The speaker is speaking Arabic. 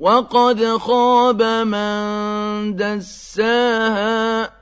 وقد خاب من دساها